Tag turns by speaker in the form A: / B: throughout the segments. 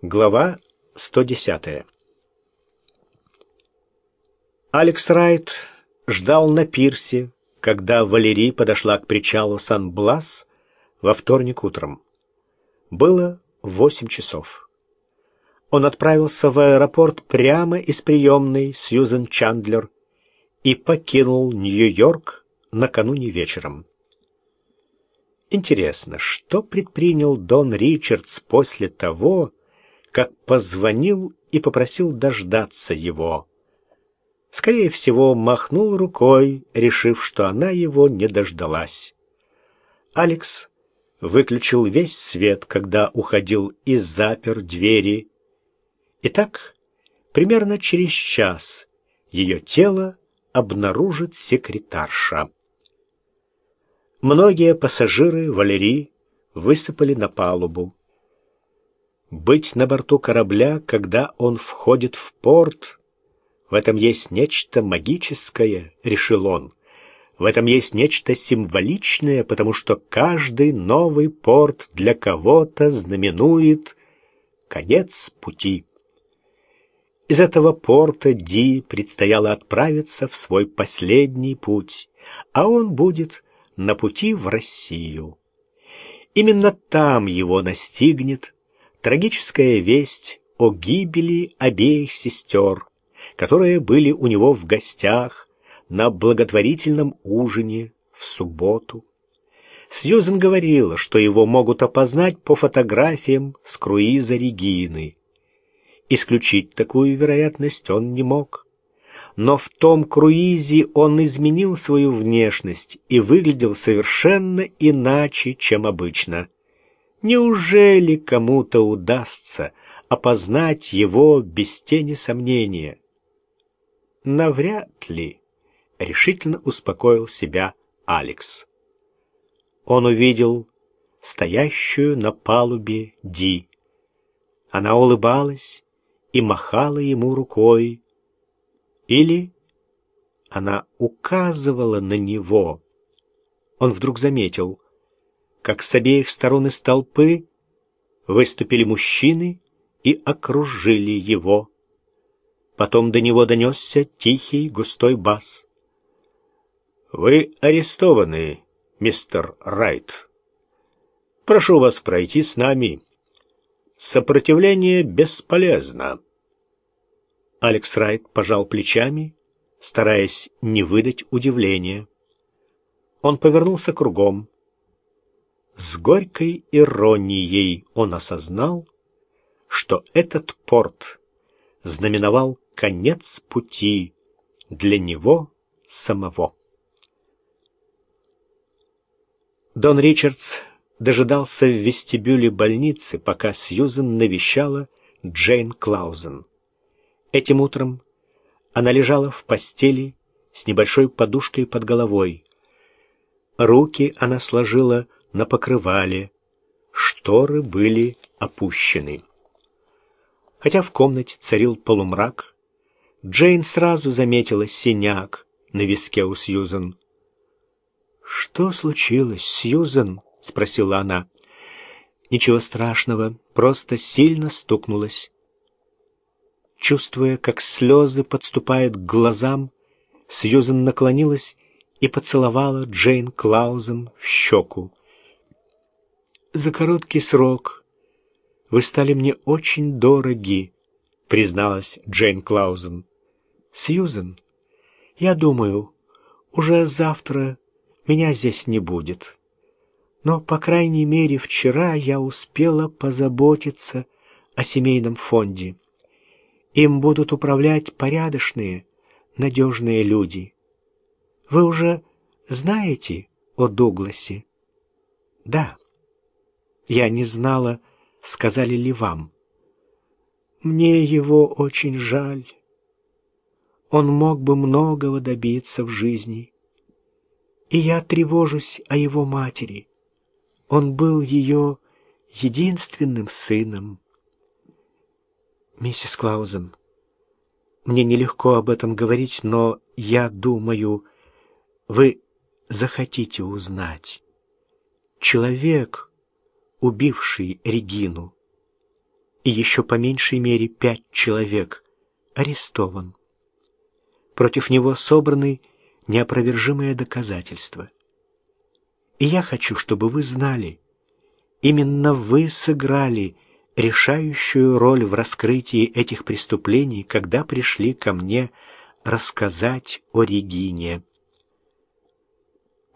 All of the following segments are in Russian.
A: Глава 110 Алекс Райт ждал на пирсе, когда Валерий подошла к причалу Сан-Блас во вторник утром. Было восемь часов. Он отправился в аэропорт прямо из приемной Сьюзен Чандлер и покинул Нью-Йорк накануне вечером. Интересно, что предпринял Дон Ричардс после того, как позвонил и попросил дождаться его. Скорее всего, махнул рукой, решив, что она его не дождалась. Алекс выключил весь свет, когда уходил и запер двери. Итак, примерно через час ее тело обнаружит секретарша. Многие пассажиры Валерии высыпали на палубу. Быть на борту корабля, когда он входит в порт, в этом есть нечто магическое, решил он. В этом есть нечто символичное, потому что каждый новый порт для кого-то знаменует конец пути. Из этого порта Ди предстояло отправиться в свой последний путь, а он будет на пути в Россию. Именно там его настигнет трагическая весть о гибели обеих сестер, которые были у него в гостях на благотворительном ужине в субботу. Сьюзен говорила, что его могут опознать по фотографиям с круиза Регины. Исключить такую вероятность он не мог. Но в том круизе он изменил свою внешность и выглядел совершенно иначе, чем обычно. Неужели кому-то удастся опознать его без тени сомнения? Навряд ли, решительно успокоил себя Алекс. Он увидел стоящую на палубе Ди. Она улыбалась и махала ему рукой. Или она указывала на него. Он вдруг заметил — как с обеих сторон из толпы выступили мужчины и окружили его. Потом до него донесся тихий густой бас. «Вы арестованы, мистер Райт. Прошу вас пройти с нами. Сопротивление бесполезно». Алекс Райт пожал плечами, стараясь не выдать удивления. Он повернулся кругом. С горькой иронией он осознал, что этот порт знаменовал конец пути для него самого. Дон Ричардс дожидался в вестибюле больницы, пока Сьюзен навещала Джейн Клаузен. Этим утром она лежала в постели с небольшой подушкой под головой. Руки она сложила на покрывале, шторы были опущены. Хотя в комнате царил полумрак, Джейн сразу заметила синяк на виске у Сьюзен. «Что случилось, Сьюзен?» — спросила она. «Ничего страшного, просто сильно стукнулась». Чувствуя, как слезы подступают к глазам, Сьюзен наклонилась и поцеловала Джейн Клаузен в щеку за короткий срок вы стали мне очень дороги, призналась Джейн Клаузен. Сьюзен, я думаю, уже завтра меня здесь не будет. Но, по крайней мере, вчера я успела позаботиться о семейном фонде. Им будут управлять порядочные, надежные люди. Вы уже знаете о Дугласе? Да. Я не знала, сказали ли вам. Мне его очень жаль. Он мог бы многого добиться в жизни. И я тревожусь о его матери. Он был ее единственным сыном. Миссис Клаузен, мне нелегко об этом говорить, но я думаю, вы захотите узнать. Человек убивший Регину, и еще по меньшей мере пять человек арестован. Против него собраны неопровержимые доказательства. И я хочу, чтобы вы знали, именно вы сыграли решающую роль в раскрытии этих преступлений, когда пришли ко мне рассказать о Регине.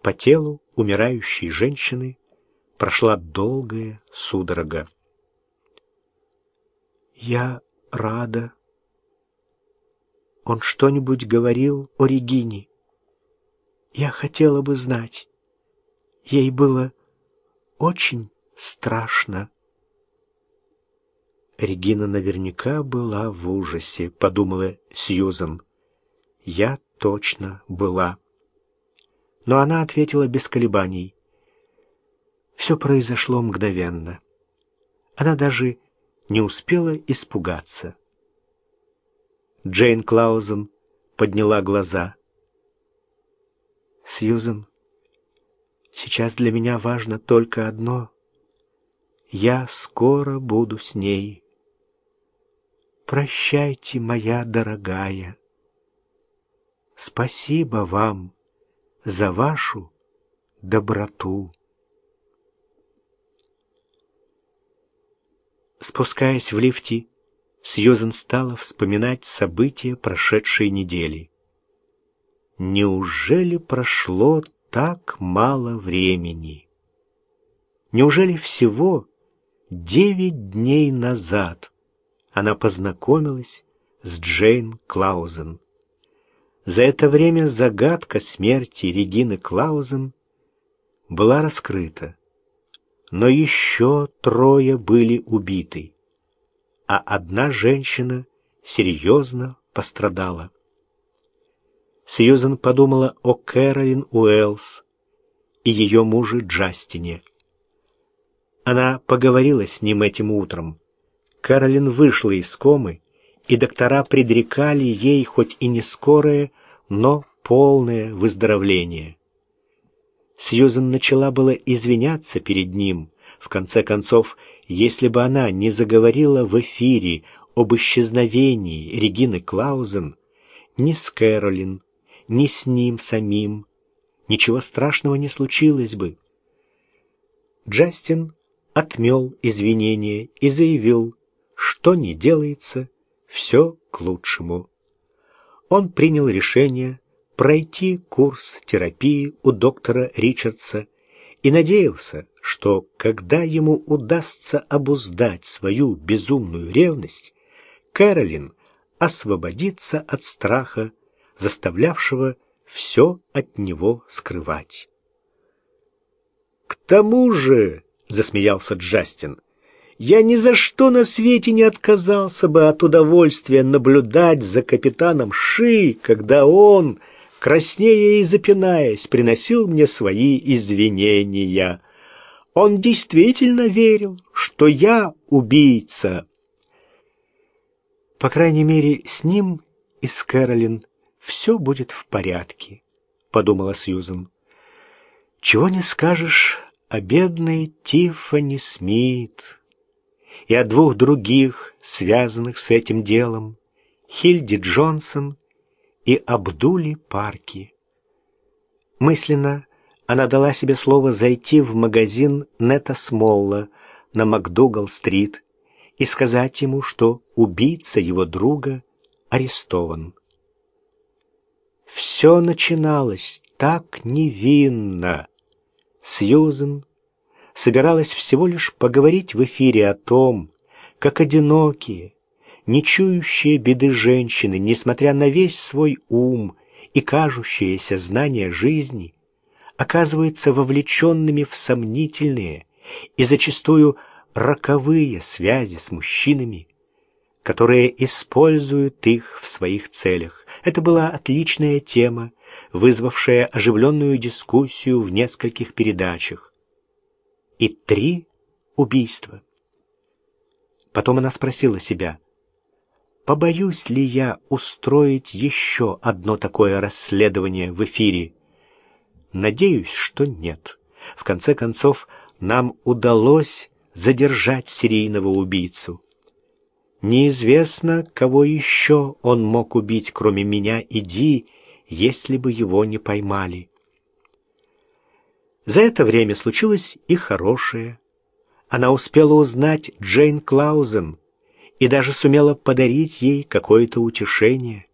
A: По телу умирающей женщины прошла долгая судорога. «Я рада». Он что-нибудь говорил о Регине? Я хотела бы знать. Ей было очень страшно. Регина наверняка была в ужасе, подумала Сьюзан. Я точно была. Но она ответила без колебаний. Все произошло мгновенно. Она даже не успела испугаться. Джейн Клаузен подняла глаза. «Сьюзен, сейчас для меня важно только одно. Я скоро буду с ней. Прощайте, моя дорогая. Спасибо вам за вашу доброту». Спускаясь в лифте, Сьюзен стала вспоминать события прошедшей недели. Неужели прошло так мало времени? Неужели всего девять дней назад она познакомилась с Джейн Клаузен? За это время загадка смерти Регины Клаузен была раскрыта, но еще трое были убиты а одна женщина серьезно пострадала. Сьюзен подумала о Кэролин Уэллс и ее муже Джастине. Она поговорила с ним этим утром. Кэролин вышла из комы, и доктора предрекали ей хоть и не скорое, но полное выздоровление. Сьюзен начала было извиняться перед ним. В конце концов, если бы она не заговорила в эфире об исчезновении Регины Клаузен, ни с Кэролин, ни с ним самим, ничего страшного не случилось бы. Джастин отмел извинения и заявил, что не делается, все к лучшему. Он принял решение пройти курс терапии у доктора Ричардса и надеялся, что когда ему удастся обуздать свою безумную ревность, Кэролин освободится от страха, заставлявшего все от него скрывать. «К тому же», — засмеялся Джастин, — «я ни за что на свете не отказался бы от удовольствия наблюдать за капитаном Ши, когда он...» краснея и запинаясь, приносил мне свои извинения. Он действительно верил, что я убийца. По крайней мере, с ним и с Кэролин все будет в порядке, подумала Сьюзен. Чего не скажешь о бедной Тиффани Смит и о двух других, связанных с этим делом, Хильди Джонсон и Абдули Парки. Мысленно она дала себе слово зайти в магазин Нета Смолла на МакДугал-стрит и сказать ему, что убийца его друга арестован. Все начиналось так невинно. Сьюзен собиралась всего лишь поговорить в эфире о том, как одинокие, не чующие беды женщины, несмотря на весь свой ум и кажущееся знание жизни, оказываются вовлеченными в сомнительные и зачастую роковые связи с мужчинами, которые используют их в своих целях. Это была отличная тема, вызвавшая оживленную дискуссию в нескольких передачах. И три убийства. Потом она спросила себя, побоюсь ли я устроить еще одно такое расследование в эфире. Надеюсь, что нет. В конце концов, нам удалось задержать серийного убийцу. Неизвестно, кого еще он мог убить, кроме меня и Ди, если бы его не поймали. За это время случилось и хорошее. Она успела узнать Джейн Клаузен и даже сумела подарить ей какое-то утешение.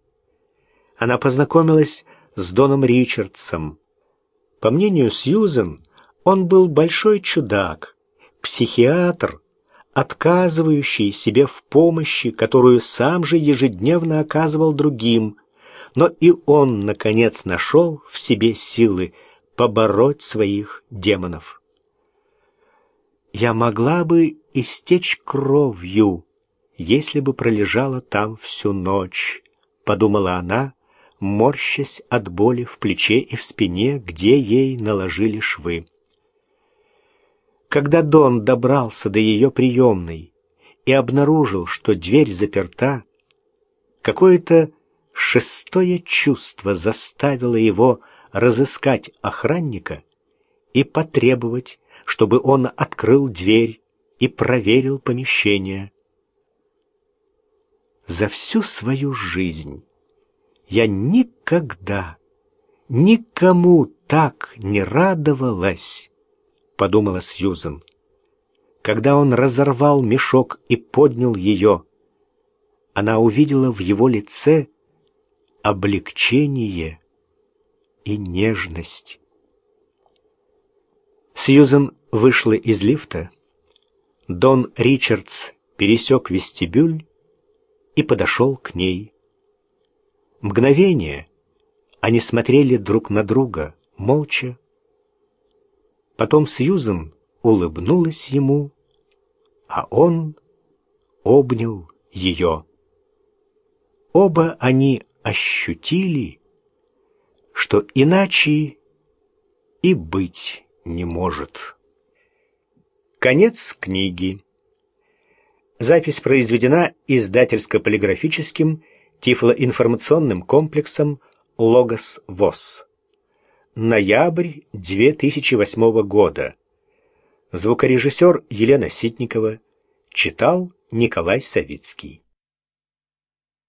A: Она познакомилась с Доном Ричардсом. По мнению Сьюзен, он был большой чудак, психиатр, отказывающий себе в помощи, которую сам же ежедневно оказывал другим, но и он, наконец, нашел в себе силы побороть своих демонов. Я могла бы истечь кровью, если бы пролежала там всю ночь, подумала она, морщась от боли в плече и в спине, где ей наложили швы. Когда Дон добрался до ее приемной и обнаружил, что дверь заперта, какое-то шестое чувство заставило его разыскать охранника и потребовать, чтобы он открыл дверь и проверил помещение. За всю свою жизнь я никогда никому так не радовалась, подумала Сьюзен. Когда он разорвал мешок и поднял ее, она увидела в его лице облегчение и нежность. Сьюзен вышла из лифта. Дон Ричардс пересек вестибюль и подошел к ней. Мгновение они смотрели друг на друга, молча, Потом Сьюзен улыбнулась ему, а он обнял ее. Оба они ощутили, что иначе и быть не может. Конец книги. Запись произведена издательско-полиграфическим тифлоинформационным комплексом «Логос ВОЗ». Ноябрь 2008 года. Звукорежиссер Елена Ситникова. Читал Николай Савицкий.